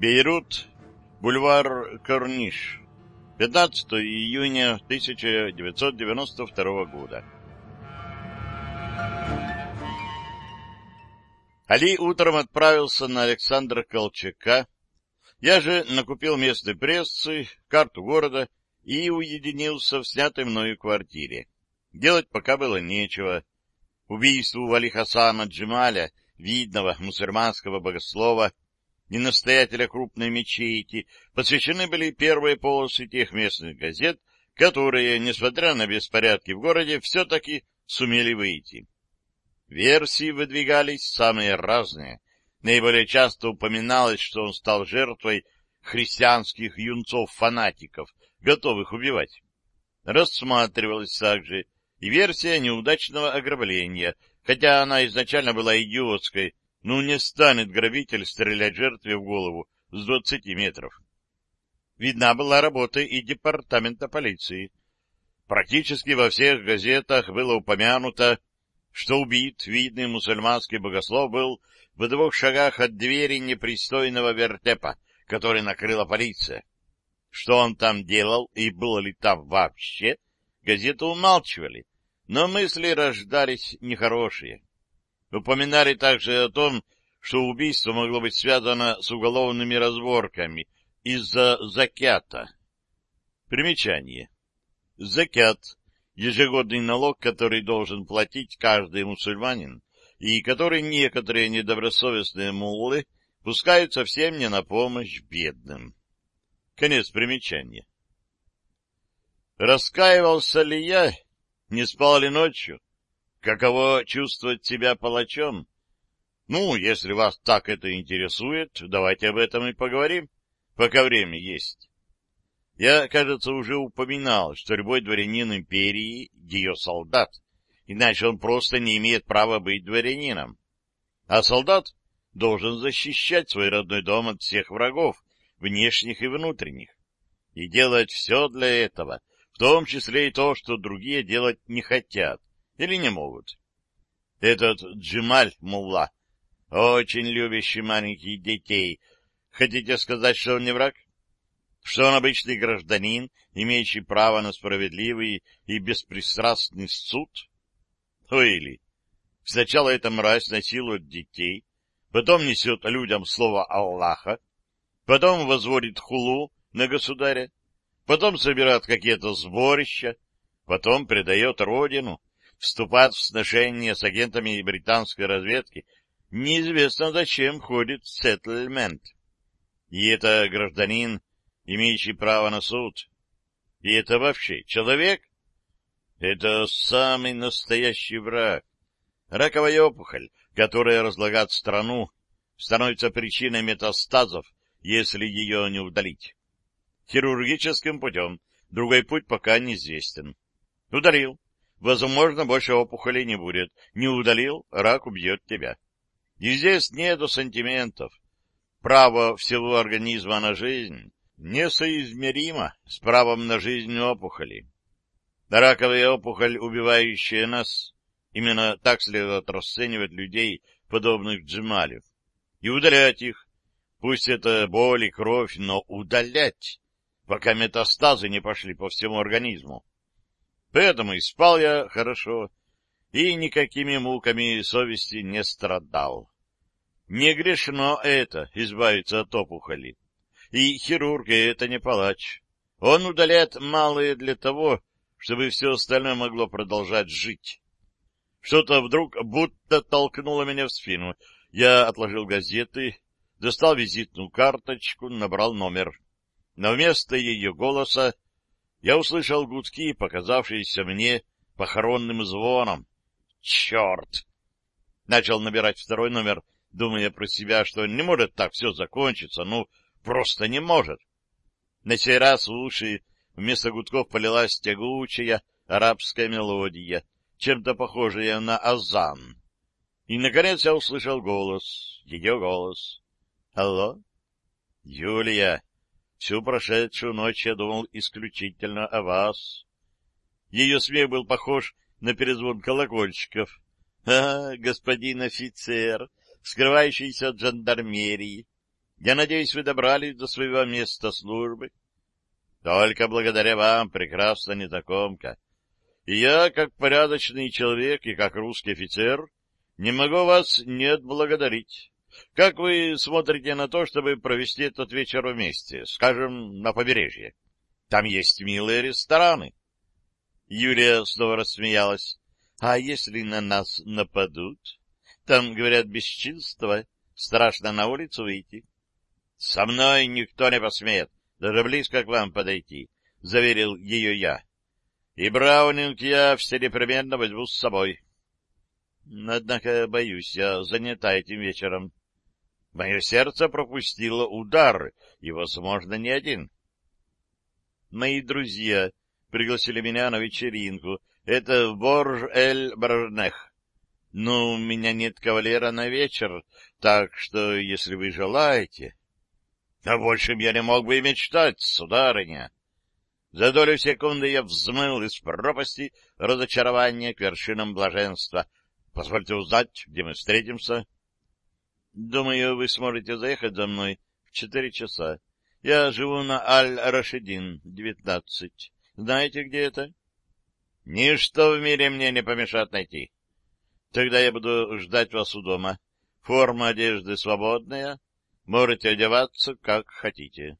Бейрут, бульвар Корниш, 15 июня 1992 года. Али утром отправился на Александра Колчака. Я же накупил местной прессы, карту города и уединился в снятой мною квартире. Делать пока было нечего. Убийству Вали Хасана Джемаля, видного мусульманского богослова, и настоятеля крупной мечети, посвящены были первые полосы тех местных газет, которые, несмотря на беспорядки в городе, все-таки сумели выйти. Версии выдвигались самые разные. Наиболее часто упоминалось, что он стал жертвой христианских юнцов-фанатиков, готовых убивать. Рассматривалась также и версия неудачного ограбления, хотя она изначально была идиотской, ну, не станет грабитель стрелять жертве в голову с двадцати метров. Видна была работа и департамента полиции. Практически во всех газетах было упомянуто, что убит видный мусульманский богослов был в двух шагах от двери непристойного вертепа, который накрыла полиция. Что он там делал и было ли там вообще, газеты умалчивали, но мысли рождались нехорошие. Упоминали также о том, что убийство могло быть связано с уголовными разборками из-за закята. Примечание. Закят — ежегодный налог, который должен платить каждый мусульманин, и который некоторые недобросовестные муллы пускают совсем не на помощь бедным. Конец примечания. Раскаивался ли я? Не спал ли ночью? Каково чувствовать себя палачом? Ну, если вас так это интересует, давайте об этом и поговорим, пока время есть. Я, кажется, уже упоминал, что любой дворянин империи — ее солдат, иначе он просто не имеет права быть дворянином. А солдат должен защищать свой родной дом от всех врагов, внешних и внутренних, и делать все для этого, в том числе и то, что другие делать не хотят или не могут. Этот Джималь Мулла, очень любящий маленьких детей, хотите сказать, что он не враг? Что он обычный гражданин, имеющий право на справедливый и беспристрастный суд? Или сначала эта мразь насилует детей, потом несет людям слово Аллаха, потом возводит хулу на государя, потом собирает какие-то сборища, потом предает родину, вступает в сношения с агентами британской разведки, неизвестно зачем ходит сеттельмент. И это гражданин, имеющий право на суд. И это вообще человек? Это самый настоящий враг. Раковая опухоль, которая разлагает страну, становится причиной метастазов, если ее не удалить. Хирургическим путем. Другой путь пока неизвестен. Удалил. Возможно, больше опухолей не будет. Не удалил, рак убьет тебя. И здесь нету сантиментов. Право всего организма на жизнь несоизмеримо с правом на жизнь опухоли. Раковая опухоль, убивающая нас, именно так следует расценивать людей, подобных Джемалев, и удалять их, пусть это боль и кровь, но удалять, пока метастазы не пошли по всему организму. Поэтому и спал я хорошо, и никакими муками совести не страдал. Не грешно это, избавиться от опухоли. И хирург — это не палач. Он удаляет малое для того, чтобы все остальное могло продолжать жить. Что-то вдруг будто толкнуло меня в спину. Я отложил газеты, достал визитную карточку, набрал номер. Но вместо ее голоса я услышал гудки, показавшиеся мне похоронным звоном. Черт! Начал набирать второй номер, думая про себя, что не может так все закончиться, ну, просто не может. На сей раз в уши вместо гудков полилась тягучая арабская мелодия, чем-то похожая на азан. И, наконец, я услышал голос, ее голос. — Алло? — Юлия, Всю прошедшую ночь я думал исключительно о вас. Ее смех был похож на перезвон колокольчиков. — А, господин офицер, скрывающийся от жандармерии! Я надеюсь, вы добрались до своего места службы. Только благодаря вам, прекрасная незнакомка. И я, как порядочный человек и как русский офицер, не могу вас не отблагодарить. Как вы смотрите на то, чтобы провести этот вечер вместе, скажем, на побережье? Там есть милые рестораны. Юлия снова рассмеялась. А если на нас нападут? Там, говорят, бесчинство. Страшно на улицу выйти. Со мной никто не посмеет даже близко к вам подойти, — заверил ее я. И Браунинг я все непременно возьму с собой. Однако, боюсь, я занята этим вечером. Мое сердце пропустило удар, и, возможно, не один. Мои друзья пригласили меня на вечеринку. Это Борж-эль-Бражнех. Но у меня нет кавалера на вечер, так что, если вы желаете... О большем я не мог бы и мечтать, сударыня. За долю секунды я взмыл из пропасти разочарования к вершинам блаженства. Позвольте узнать, где мы встретимся. Думаю, вы сможете заехать за мной в четыре часа. Я живу на Аль-Рашидин, девятнадцать. Знаете, где это? Ничто в мире мне не помешает найти. Тогда я буду ждать вас у дома. Форма одежды свободная, Можете одеваться, как хотите.